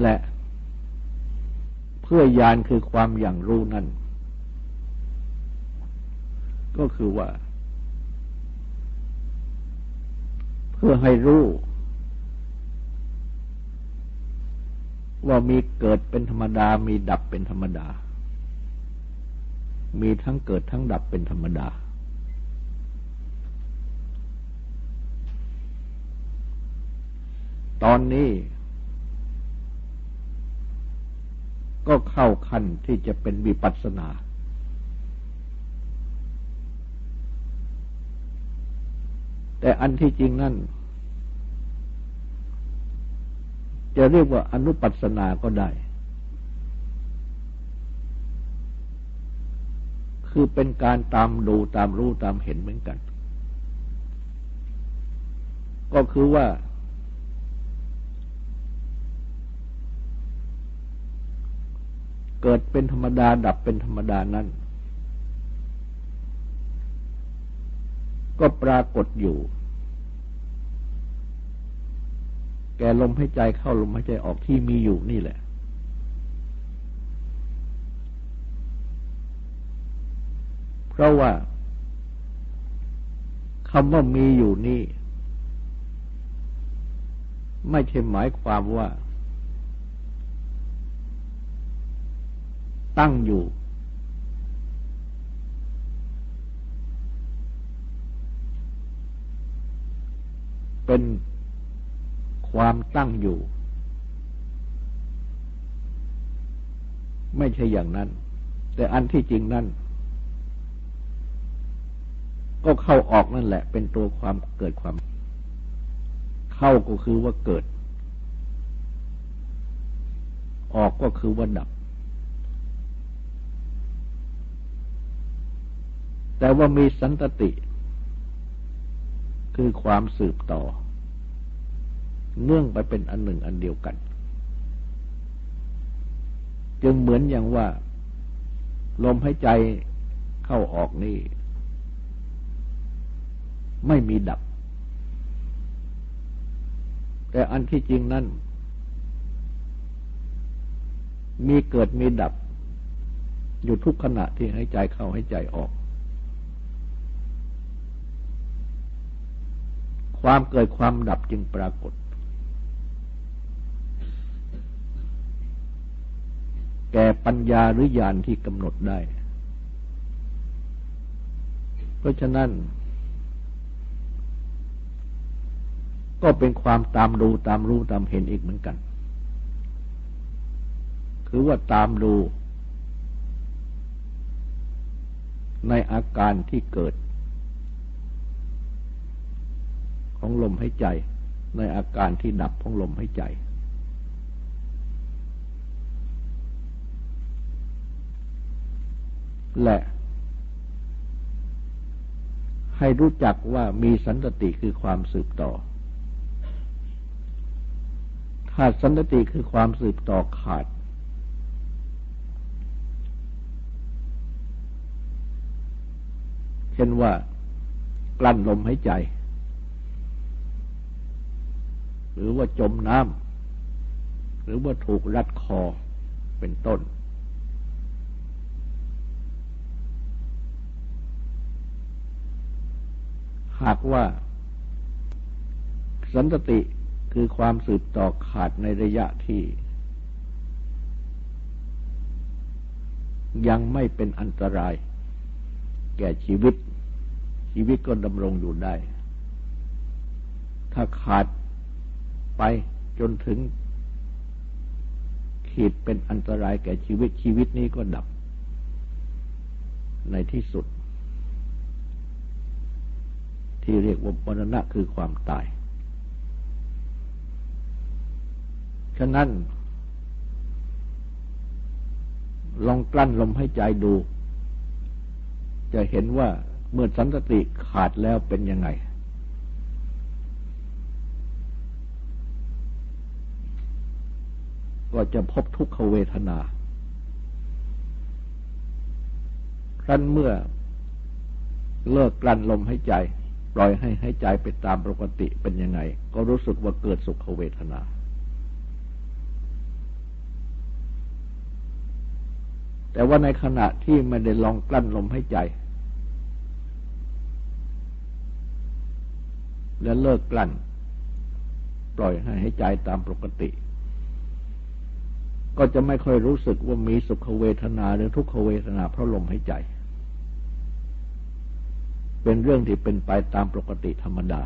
และเพื่อยานคือความอย่างรู้นั่น ก็คือว่า เพื่อให้รู้ ว่ามีเกิดเป็นธรรมดา มีดับเป็นธรรมดา มีทั้งเกิดทั้งดับเป็นธรรมดาตอนนี้ ก็เข้าขั้นที่จะเป็นวิปัสสนา แต่อันที่จริงนั่น จะเรียกว่าอนุปัสสนาก็ได้ คือเป็นการตามดูตามรู้ตามเห็นเหมือนกัน ก็คือว่า เกิดเป็นธรรมดาดับเป็นธรรมดานั้น ก็ปรากฏอยู่ แกลมให้ใจเข้าลมหายใจออกที่มีอยู่นี่แหละ เพราะว่าคำว่ามีอยู่นี่ ไม่ใช่หมายความว่า ตั้งอยู่ เป็นความตั้งอยู่ ไม่ใช่อย่างนั้น แต่อันที่จริงนั้น ก็เข้าออกนั่นแหละ เป็นตัวความเกิดความ เข้าก็คือว่าเกิด ออกก็คือว่าดับ แต่ว่ามีสันตติ คือความสืบต่อ เนื่องไปเป็นอันหนึ่งอันเดียวกัน จึงเหมือนอย่างว่า ลมหายใจเข้าออกนี่ ไม่มีดับ แต่อันที่จริงนั้น มีเกิดมีดับ อยู่ทุกขณะที่หายใจเข้าหายใจออก ความเกิดความดับจึงปรากฏ แก่ปัญญาหรือญาณที่กำหนดได้ เพราะฉะนั้น ก็เป็นความตามดูตามรู้ตามเห็นอีกเหมือนกัน คือว่าตามดูในอาการที่เกิด ของลมหายใจ ในอาการที่ดับของลมหายใจ และให้รู้จักว่ามีสันติคือความสืบต่อถ้าสันติคือความสืบต่อขาด เช่นว่ากลั้นลมหายใจ หรือว่าจมน้ำหรือว่าถูกรัดคอเป็นต้น หากว่า สันติคือความสืบต่อขาดในระยะที่ ยังไม่เป็นอันตราย แก่ชีวิต ชีวิตก็ดำรงอยู่ได้ ถ้าขาด ไปจนถึง ขีดเป็นอันตรายแก่ชีวิตชีวิตนี้ก็ดับ ในที่สุด ที่เรียกว่ามรณะคือความตาย ฉะนั้น ลองกลั้นลมให้ใจดู จะเห็นว่าเมื่อสันติขาดแล้วเป็นยังไง ก็จะพบทุกขเวทนา ครั้นเมื่อเลิกกลั้นลมให้ใจ ปล่อยให้ให้ใจไปตามปกติเป็นยังไง ก็รู้สึกว่าเกิดสุขเวทนา แต่ว่าในขณะที่ไม่ได้ลองกลั้นลมให้ใจ และเลิกกลั้น ปล่อยให้หาใจตามปกติ ก็จะไม่ค่อยรู้สึกว่ามีสุขเวทนาหรือทุกขเวทนาเพราะลมหายใจ เป็นเรื่องที่เป็นไปตามปกติธรรมดา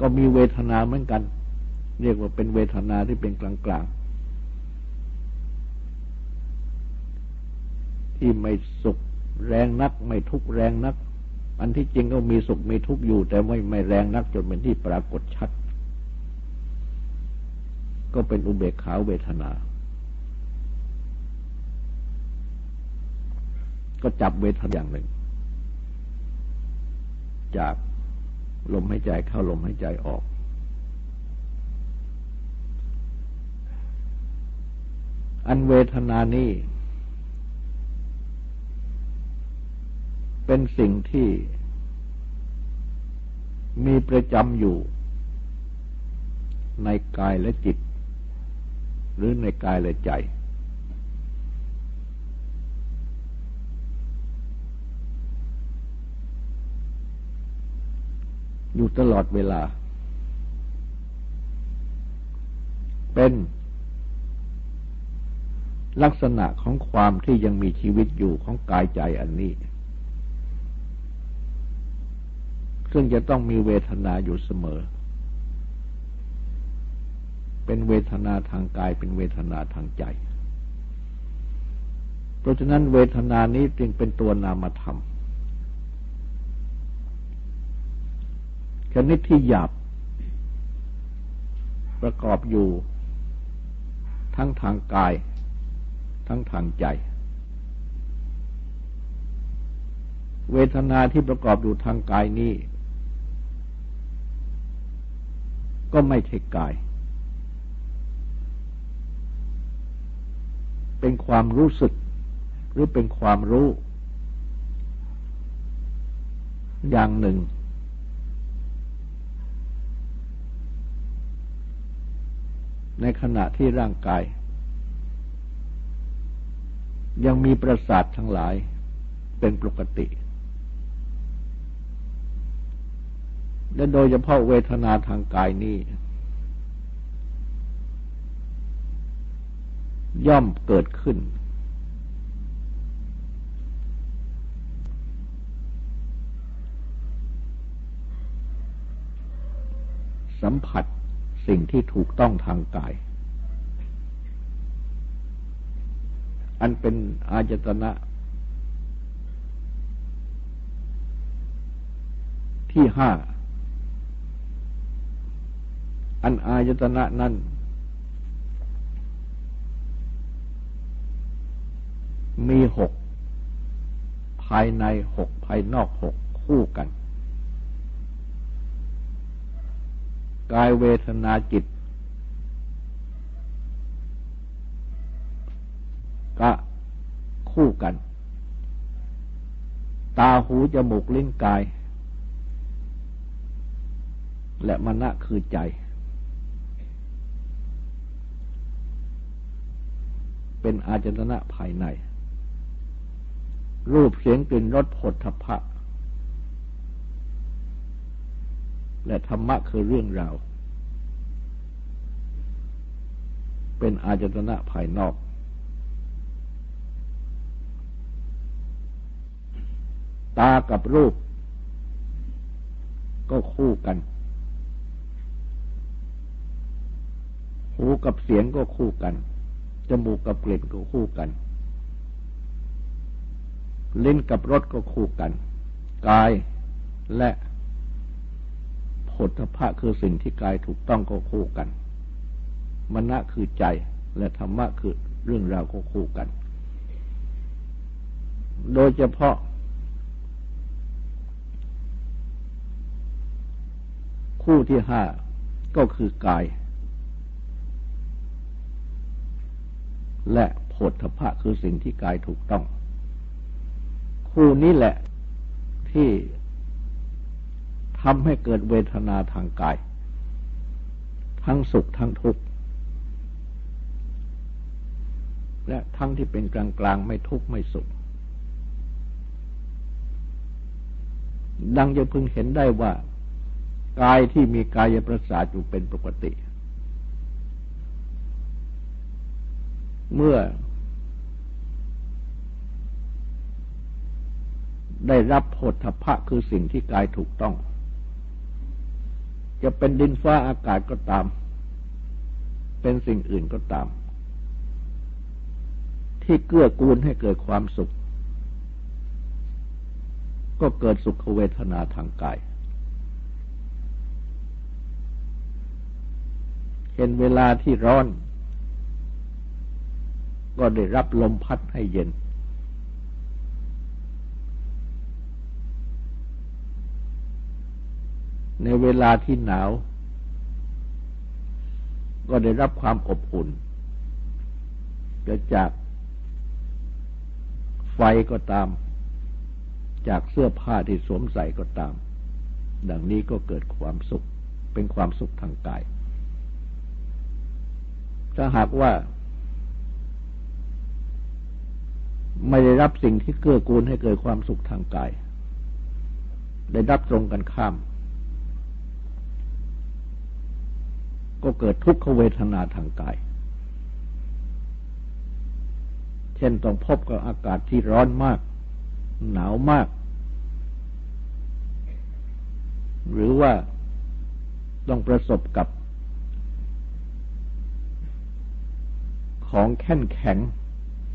ก็มีเวทนาเหมือนกัน เรียกว่าเป็นเวทนาที่เป็นกลางๆ ที่ไม่สุขแรงนัก ไม่ทุกแรงนัก อันที่จริงก็มีสุขมีทุกข์อยู่ แต่ไม่ไม่แรงนักจนเป็นที่ปรากฏชัด ก็เป็นอุเบกขาเวทนา ก็จับเวทนาอย่างหนึ่ง จากลมหายใจเข้าลมหายใจออก อันเวทนานี้ เป็นสิ่งที่มีประจำอยู่ ในกายและจิต หรือในกายและใจ อยู่ตลอดเวลา เป็นลักษณะของความที่ยังมีชีวิตอยู่ของกายใจอันนี้ ซึ่งจะต้องมีเวทนาอยู่เสมอ เป็นเวทนาทางกาย เป็นเวทนาทางใจ เพราะฉะนั้นเวทนานี้จึงเป็นตัวนามธรรมชนิดที่หยาบประกอบอยู่ ทั้งทางกาย ทั้งทางใจ เวทนาที่ประกอบอยู่ทางกายนี้ ก็ไม่ใช่กาย เป็นความรู้สึก หรือเป็นความรู้ อย่างหนึ่ง ในขณะที่ร่างกาย ยังมีประสาททั้งหลายเป็นปกติ และโดยเฉพาะเวทนาทางกายนี้ ย่อมเกิดขึ้น สัมผัสสิ่งที่ถูกต้องทางกาย อันเป็นอาจตนะที่ห้า อันอายตนะนั้นมีหก ภายในหก ภายนอกหก คู่กัน กายเวทนาจิตก็คู่กัน ตาหูจมูกลิ้นกาย และมณะคือใจ เป็นอาจตนะภายใน รูปเสียงกลิ่นรสผลทพะ และธรรมะคือเรื่องราว เป็นอาจตนะภายนอก ตากับรูป ก็คู่กัน หูกับเสียงก็คู่กัน จมูกกับกลิ่นก็คู่กัน ลิ้นกับรสก็คู่กัน กายและผลพระคือสิ่งที่กายถูกต้องก็คู่กันมณะคือใจและธรรมะคือเรื่องราวก็คู่กัน โดยเฉพาะ คู่ที่ห้าก็คือกาย และโผฏฐะคือสิ่งที่กายถูกต้อง คู่นี้แหละที่ทำให้เกิดเวทนาทางกายททั้งสุขทั้งทุกข์ และทั้งที่เป็นกลางกลางไม่ทุกข์ไม่สุข ดังจะพึงเห็นได้ว่า กายที่มีกายประสาทอยู่เป็นปกติ เมื่อได้รับโพธพะคือสิ่งที่กายถูกต้อง จะเป็นดินฟ้าอากาศก็ตาม เป็นสิ่งอื่นก็ตาม ที่เกื้อกูลให้เกิดความสุข ก็เกิดสุขเวทนาทางกายเห็นเวลาที่ร้อน ก็ได้รับลมพัดให้เย็น ในเวลาที่หนาว ก็ได้รับความอบอุ่นเกิดจากไฟก็ตาม จากเสื้อผ้าที่สวมใส่ก็ตาม ดังนี้ก็เกิดความสุข เป็นความสุขทางกาย ถ้าหากว่า ไม่ได้รับสิ่งที่เกื้อกูลให้เกิดความสุขทางกาย ได้รับตรงกันข้าม ก็เกิดทุกขเวทนาทางกาย เช่นต้องพบกับอากาศที่ร้อนมาก หนาวมาก หรือว่าต้องประสบกับของแข็งแข็ง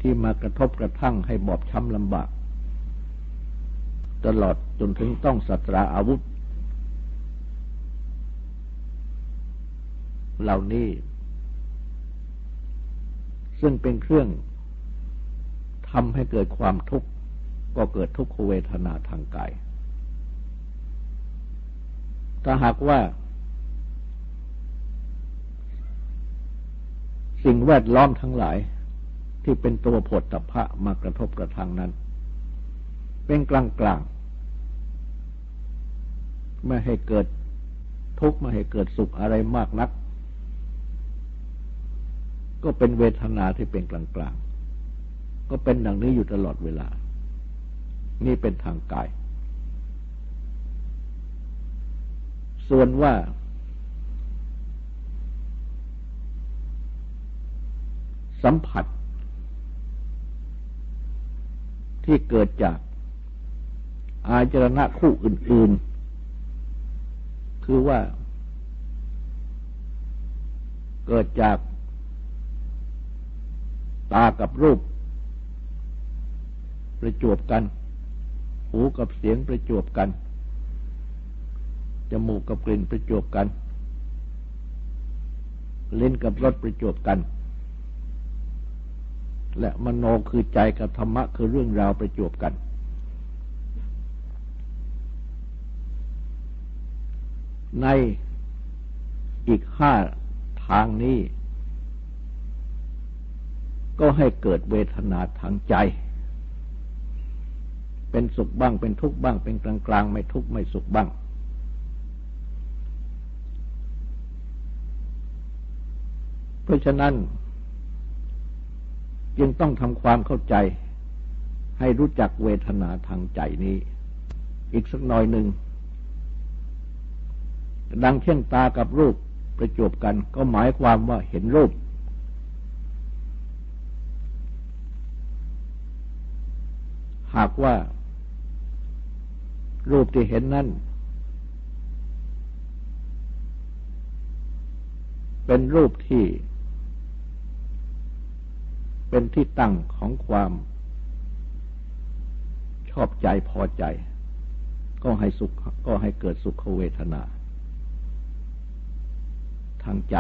ที่มากระทบกระทั่งให้บอบช้ำลำบาก ตลอดจนถึงต้องสัตราอาวุธ เหล่านี้ ซึ่งเป็นเครื่องทำให้เกิดความทุกข์ ก็เกิดทุกขเวทนาทางกาย ถ้าหากว่า สิ่งแวดล้อมทั้งหลาย ที่เป็นตัวผลตภะมากระทบกระทั่งนั้น เป็นกลางกลางไม่ให้เกิดทุกข์ไม่ให้เกิดสุขอะไรมากนัก ก็เป็นเวทนาที่เป็นกลางกลางก็เป็นดังนี้อยู่ตลอดเวลา นี่เป็นทางกาย ส่วนว่าสัมผัส ที่เกิดจากอาจรณะคู่อื่น ๆ คือว่า เกิดจากตากับรูป ประจวบกัน หูกับเสียงประจวบกัน จมูกกับกลิ่นประจวบกัน เลิ้นกับรสประจวบกัน และมโนคือใจกับธรรมะคือเรื่องราวประจวบกัน ในอีกห้าทางนี้ ก็ให้เกิดเวทนาทางใจ เป็นสุขบ้างเป็นทุกข์บ้าง เป็นกลางกลางไม่ทุกข์ไม่สุขบ้าง เพราะฉะนั้น จึงต้องทำความเข้าใจ ให้รู้จักเวทนาทางใจนี้ อีกสักหน่อยหนึ่ง ดังเช่นตากับรูปประจบกันก็หมายความว่าเห็นรูป หากว่า รูปที่เห็นนั้นเป็นรูปที่ เป็นที่ตั้งของความชอบใจพอใจ ก็ให้สุขก็ให้เกิดสุขเวทนา ทางใจ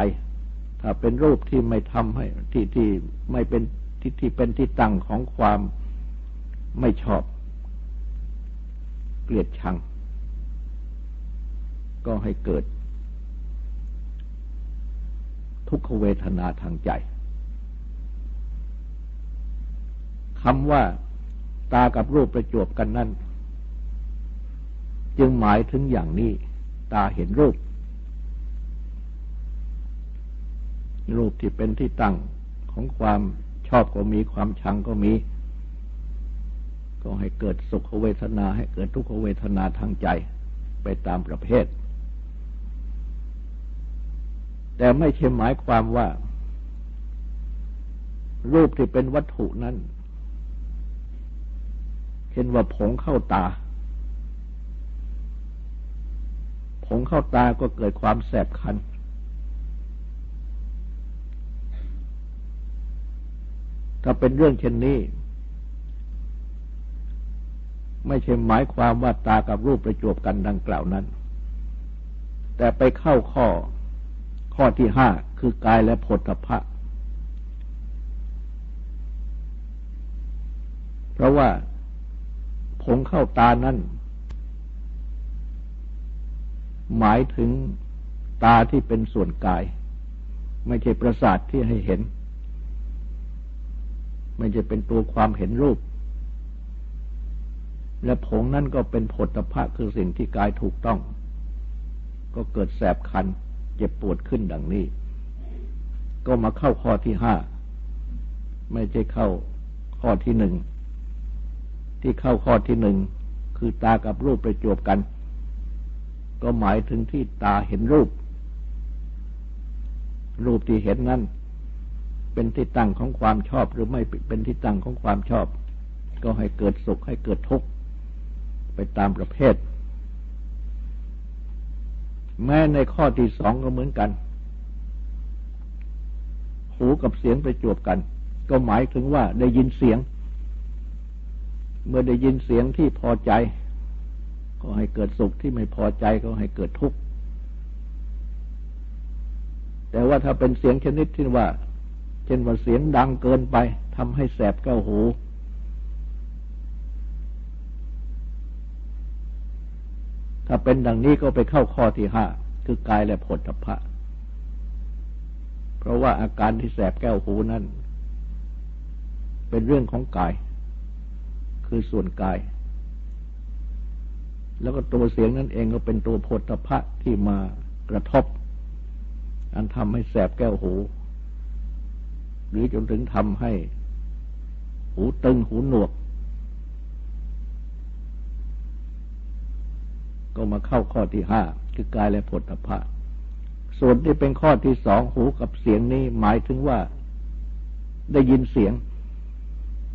ถ้าเป็นรูปที่ไม่ทำให้ที่ที่ไม่เป็นที่ที่เป็นที่ตั้งของความไม่ชอบ เกลียดชัง ก็ให้เกิด ทุกขเวทนาทางใจ คำว่าตากับรูปประจวบกันนั่นจึงหมายถึงอย่างนี้ ตาเห็นรูป รูปที่เป็นที่ตั้งของความชอบก็มีความชังก็มี ก็ให้เกิดสุขเวทนาให้เกิดทุกขเวทนาทางใจไปตามประเภท แต่ไม่ใช่หมายความว่า รูปที่เป็นวัตถุนั้น เช่นว่าผงเข้าตา ผงเข้าตาก็เกิดความแสบคัน ถ้าเป็นเรื่องเช่นนี้ ไม่ใช่หมายความว่าตากับรูปประจวบกันดังกล่าวนั้น แต่ไปเข้าข้อข้อที่ห้าคือกายและผลพะเพราะว่า ผงเข้าตานั้นหมายถึงตาที่เป็นส่วนกาย ไม่ใช่ประสาทที่ให้เห็น ไม่ใช่เป็นตัวความเห็นรูป และผงนั่นก็เป็นผลตภะคือสิ่งที่กายถูกต้อง ก็เกิดแสบคัน เจ็บปวดขึ้นดังนี้ ก็มาเข้าข้อที่ห้า ไม่ใช่เข้าข้อที่หนึ่ง ที่เข้าข้อที่หนึ่งคือตากับรูปประจวบกัน ก็หมายถึงที่ตาเห็นรูป รูปที่เห็นนั้นเป็นที่ตั้งของความชอบหรือไม่เป็นที่ตั้งของความชอบ ก็ให้เกิดสุขให้เกิดทุกข์ไปตามประเภท แม้ในข้อที่สองก็เหมือนกัน หูกับเสียงประจวบกัน ก็หมายถึงว่าได้ยินเสียง เมื่อได้ยินเสียงที่พอใจ ก็ให้เกิดสุขที่ไม่พอใจก็ให้เกิดทุกข์แต่ว่าถ้าเป็นเสียงชนิดที่ว่า เช่นว่าเสียงดังเกินไปทำให้แสบแก้วหู ถ้าเป็นดังนี้ก็ไปเข้าข้อที่ห้าคือกายและผลทพะ เพราะว่าอาการที่แสบแก้วหูนั้น เป็นเรื่องของกาย คือส่วนกาย แล้วก็ตัวเสียงนั่นเองก็เป็นตัวโพธพะที่มากระทบ อันทำให้แสบแก้วหู หรือจนถึงทำให้ หูตึงหูหนวก ก็มาเข้าข้อที่ห้าคือกายและผลพะส่วนที่เป็นข้อที่สองหูกับเสียงนี้หมายถึงว่าได้ยินเสียง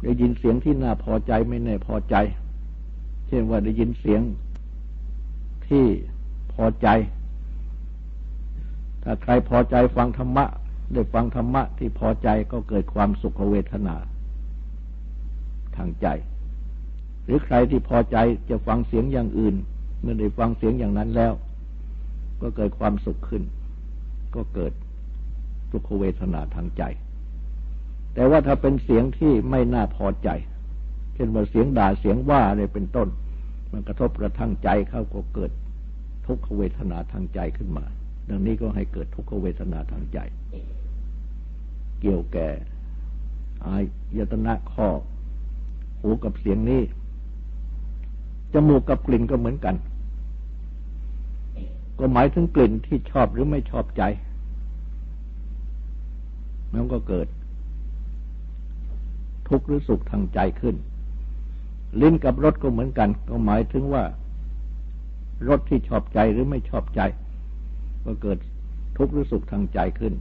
ได้ยินเสียงที่น่าพอใจไม่แน่พอใจ เช่นว่าได้ยินเสียงที่พอใจ ถ้าใครพอใจฟังธรรมะ ได้ฟังธรรมะที่พอใจก็เกิดความสุขเวทนา ทางใจ หรือใครที่พอใจจะฟังเสียงอย่างอื่น เมื่อได้ฟังเสียงอย่างนั้นแล้ว ก็เกิดความสุขขึ้น ก็เกิดสุขเวทนาทางใจ แต่ว่าถ้าเป็นเสียงที่ไม่น่าพอใจ เช่นว่าเสียงด่าเสียงว่าอะไรเป็นต้น มันกระทบกระทั่งใจเขาก็เกิดทุกขเวทนาทางใจขึ้นมา ดังนี้ก็ให้เกิดทุกขเวทนาทางใจ เกี่ยวแก่อายตนะข้อ หูกับเสียงนี้ จมูกกับกลิ่นก็เหมือนกัน ก็หมายถึงกลิ่นที่ชอบหรือไม่ชอบใจ มันก็เกิด ทุกข์หรือสุขทางใจขึ้น ลิ้นกับรสก็เหมือนกัน ก็หมายถึงว่ารสที่ชอบใจหรือไม่ชอบใจ ก็เกิดทุกข์หรือสุขทางใจขึ้น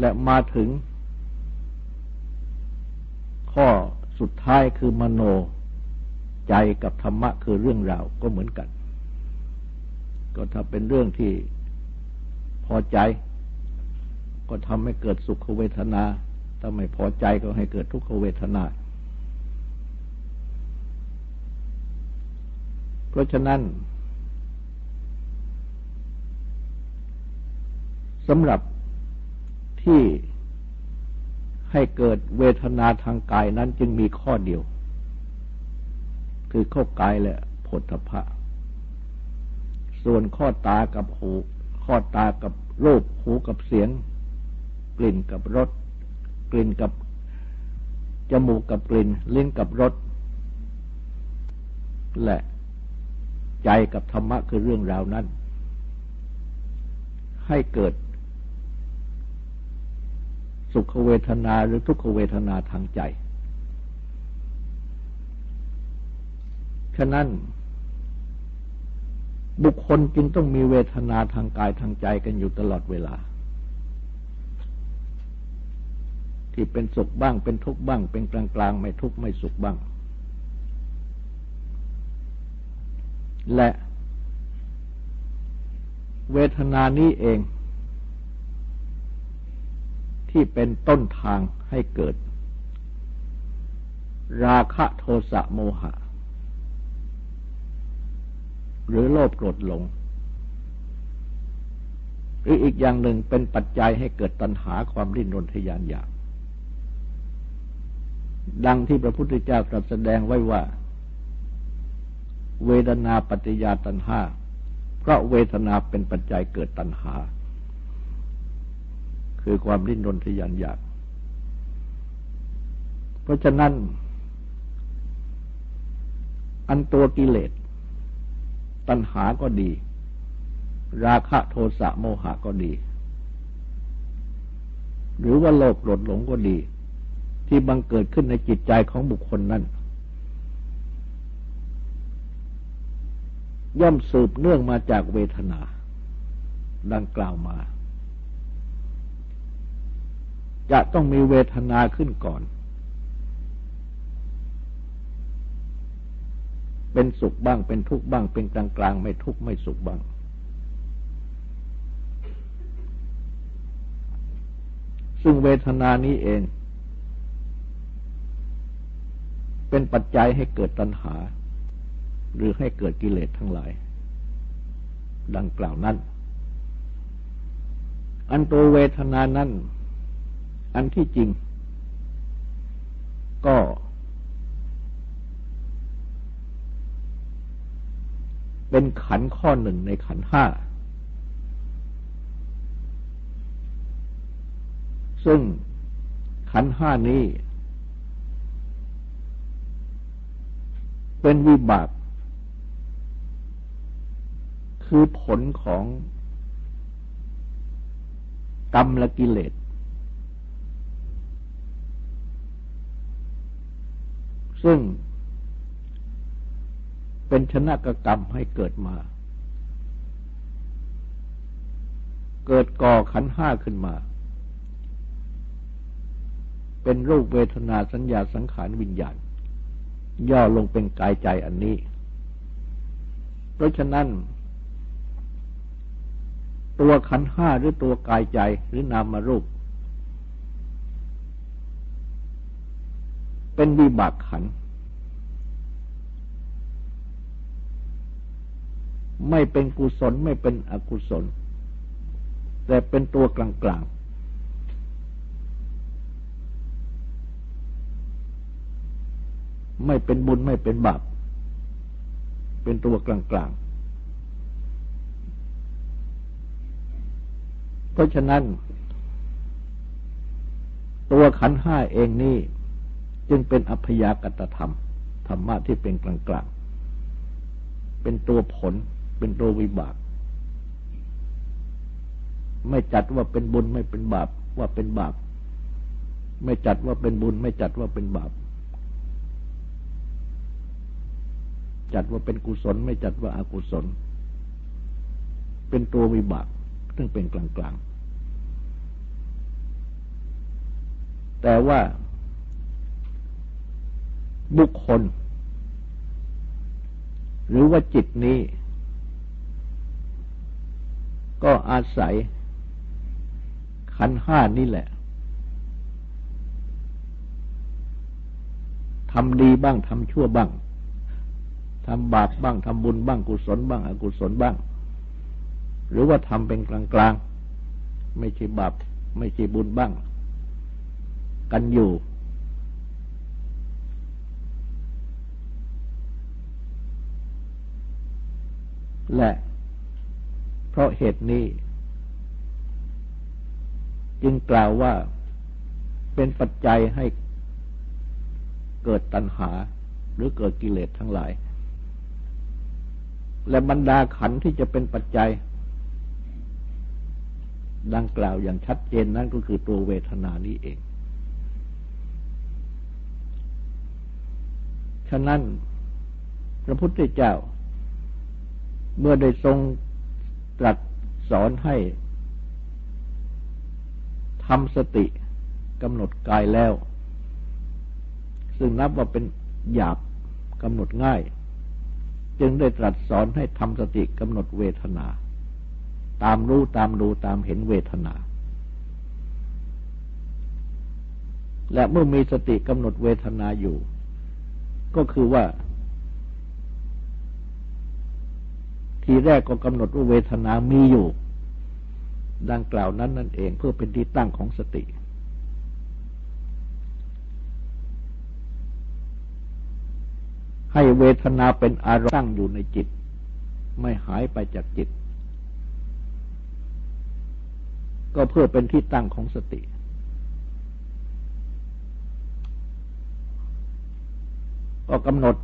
และมาถึง ข้อสุดท้ายคือมโนใจกับธรรมะคือเรื่องราวก็เหมือนกัน ก็ถ้าเป็นเรื่องที่พอใจ ก็ทำให้เกิดสุขเวทนา ถ้าไม่พอใจก็ให้เกิดทุกขเวทนา เพราะฉะนั้นสำหรับที่ให้เกิดเวทนาทางกายนั้นจึงมีข้อเดียว คือข้อกายและผลพะ ส่วนข้อตากับหู ข้อตากับรูปหูกับเสียง กลิ่นกับรสกลิ่นกับจมูกกับกลิ่นลิ้นกับรสและใจกับธรรมะคือเรื่องราวนั้น ให้เกิด สุขเวทนาหรือทุกขเวทนาทางใจ ฉะนั้นบุคคลจึงต้องมีเวทนาทางกายทางใจกันอยู่ตลอดเวลา ที่เป็นสุขบ้าง เป็นทุกข์บ้าง เป็นกลางกลางไม่ทุกข์ไม่สุขบ้าง และเวทนานี้เอง ที่เป็นต้นทางให้เกิด ราคะโทสะโมหะ หรือโลภโกรธหลง หรืออีกอย่างหนึ่งเป็นปัจจัยให้เกิดตัณหาความริ้นรนทยานอยาก ดังที่พระพุทธเจ้าตรัสแสดงไว้ว่า เวทนาปฏิยาตัณหาเพราะเวทนาเป็นปัจจัยเกิดตัณหา คือความริ้นรนทยานอยาก เพราะฉะนั้น อันตัวกิเลส ตัณหาก็ดี ราคะโทสะโมหะก็ดี หรือว่าโลภโกรธหลงก็ดี ที่บังเกิดขึ้นในจิตใจของบุคคลนั้น ย่อมสืบเนื่องมาจากเวทนา ดังกล่าวมา จะต้องมีเวทนาขึ้นก่อน เป็นสุขบ้างเป็นทุกข์บ้าง เป็นกลางกลางไม่ทุกข์ไม่สุขบ้างซึ่งเวทนานี้เอง เป็นปัจจัยให้เกิดตัณหา หรือให้เกิดกิเลสทั้งหลาย ดังกล่าวนั้น อันตัวเวทนานั้น อันที่จริง ก็ เป็นขันข้อหนึ่งในขันห้า ซึ่งขันห้านี้ เป็นวิบาก คือผลของกรรมและกิเลส ซึ่งเป็นชนะกกรรมให้เกิดมา เกิดก่อขันห้าขึ้นมา เป็นรูปเวทนาสัญญาสังขารวิญญาณ ย่อลงเป็นกายใจอันนี้ เพราะฉะนั้น ตัวขันห้าหรือตัวกายใจหรือนามารูป เป็นวิบากขัน ไม่เป็นกุศลไม่เป็นอกุศล แต่เป็นตัวกลางกลาง ไม่เป็นบุญไม่เป็นบาป เป็นตัวกลางกลางเพราะฉะนั้น ตัวขันห้าเองนี่จึงเป็นอัพยากตธรรม ธรรมะที่เป็นกลางกลางเป็นตัวผล เป็นตัววิบาก ไม่จัดว่าเป็นบุญไม่เป็นบาป ว่าเป็นบาป ไม่จัดว่าเป็นบุญ ไม่จัดว่าเป็นบาป จัดว่าเป็นกุศล ไม่จัดว่าอากุศล เป็นตัววิบากซึ่งเป็นกลางกลางแต่ว่าบุคคล หรือว่าจิตนี้ ก็อาศัย ขันห้านี่แหละทำดีบ้างทำชั่วบ้าง ทำบาปบ้างทำบุญบ้างกุศลบ้าง อกุศลบ้าง หรือว่าทำเป็นกลางๆ ไม่ใช่บาปไม่ใช่บุญบ้าง กันอยู่ และเพราะเหตุนี้ จึงกล่าวว่าเป็นปัจจัยให้เกิดตัณหาหรือเกิดกิเลสทั้งหลาย และบรรดาขันที่จะเป็นปัจจัย ดังกล่าวอย่างชัดเจนนั่นก็คือตัวเวทนานี้เอง ฉะนั้นพระพุทธเจ้า เมื่อได้ทรงตรัสสอนให้ทำสติกำหนดกายแล้ว ซึ่งนับว่าเป็นหยาบกำหนดง่าย จึงได้ตรัสสอนให้ทำสติกำหนดเวทนา ตามรู้ตามดูตามเห็นเวทนา และเมื่อมีสติกำหนดเวทนาอยู่ ก็คือว่า ทีแรกก็กำหนดว่าเวทนามีอยู่ ดังกล่าวนั้นนั่นเองเพื่อเป็นที่ตั้งของสติ ให้เวทนาเป็นอารมณ์ตั้งอยู่ในจิต ไม่หายไปจากจิต ก็เพื่อเป็นที่ตั้งของสติ ก็กำหนด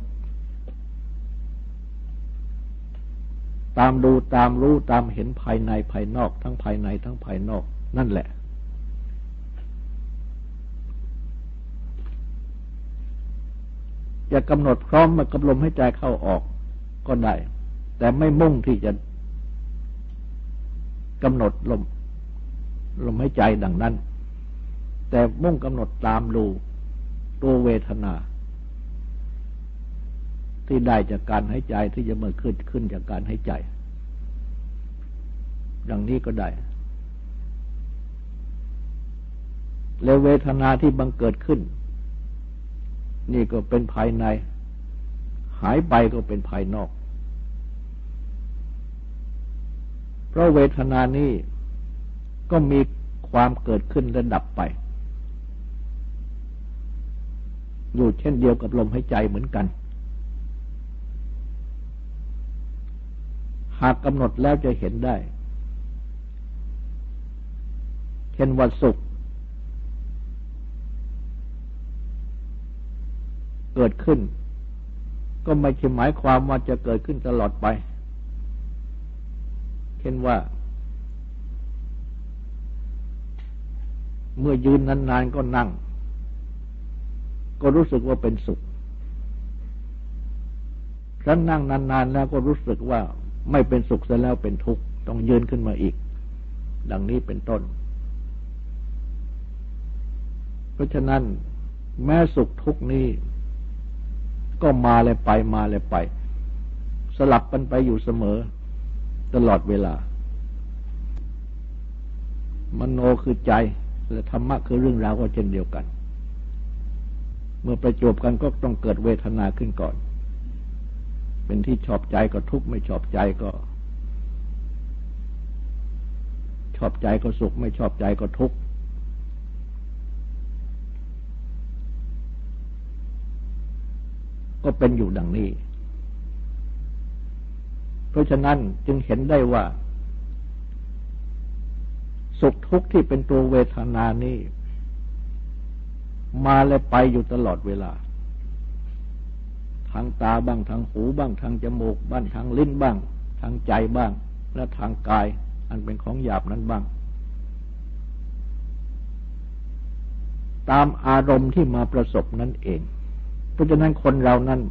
ตามดูตามรู้ตามเห็นภายในภายนอก ทั้งภายในทั้งภายนอก นั่นแหละ จะกำหนดพร้อมมากับลมให้ใจเข้าออกก็ได้ แต่ไม่มุ่งที่จะกำหนดลม ลมให้ใจดังนั้น แต่มุ่งกำหนดตามดูตัวเวทนา ที่ได้จากการให้ใจที่จะเมื่อขึ้นขึ้นจากการให้ใจ ดังนี้ก็ได้แล้วเวทนาที่บังเกิดขึ้น นี่ก็เป็นภายใน หายไปก็เป็นภายนอก เพราะเวทนานี้ก็มีความเกิดขึ้นและดับไป อยู่เช่นเดียวกับลมหายใจเหมือนกัน หากกำหนดแล้วจะเห็นได้ เช่นวันสุข เกิดขึ้น ก็ไม่ใช่หมายความว่าจะเกิดขึ้นตลอดไป เช่นว่า เมื่อยืนนานๆก็นั่ง ก็รู้สึกว่าเป็นสุขครั้นนั่งนานๆแล้วก็รู้สึกว่าไม่เป็นสุขซะแล้วเป็นทุกข์ต้องยืนขึ้นมาอีก ดังนี้เป็นต้น เพราะฉะนั้นแม้สุขทุกข์นี้ ก็มาเลยไปมาเลยไป สลับกันไปอยู่เสมอ ตลอดเวลา มโนคือใจ และธรรมะคือเรื่องราวก็เช่นเดียวกัน เมื่อประจบกันก็ต้องเกิดเวทนาขึ้นก่อน เป็นที่ชอบใจก็ทุกข์ไม่ชอบใจก็ ชอบใจก็สุข ไม่ชอบใจก็ทุกข์ ก็เป็นอยู่ดังนี้ เพราะฉะนั้นจึงเห็นได้ว่า สุขทุกข์ที่เป็นตัวเวทนานี้ มาและไปอยู่ตลอดเวลา ทางตาบ้างทางหูบ้างทางจมูกบ้างทางลิ้นบ้าง ทางใจบ้าง และทางกาย อันเป็นของหยาบนั้นบ้างตามอารมณ์ที่มาประสบนั่นเอง เพราะฉะนั้นคนเรานั้น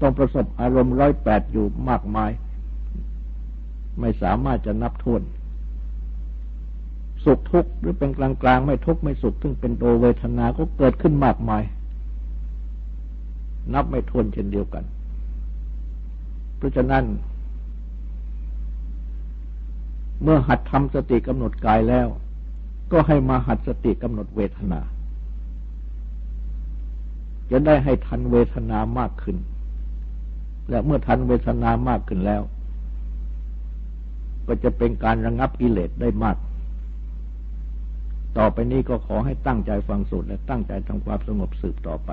ต้องประสบอารมณ์ร้อยแปดอยู่มากมาย ไม่สามารถจะนับทวน สุขทุกข์หรือเป็นกลางกลางไม่ทุกข์ไม่สุขซึ่งเป็นตัวเวทนาก็เกิดขึ้นมากมาย นับไม่ทวนเช่นเดียวกัน เพราะฉะนั้น เมื่อหัดทำสติกำหนดกายแล้ว ก็ให้มาหัดสติกำหนดเวทนา จะได้ให้ทันเวทนามากขึ้น และเมื่อทันเวทนามากขึ้นแล้ว ก็จะเป็นการระงับกิเลสได้มาก ต่อไปนี้ก็ขอให้ตั้งใจฟังสูตรและตั้งใจทำความสงบสืบต่อไป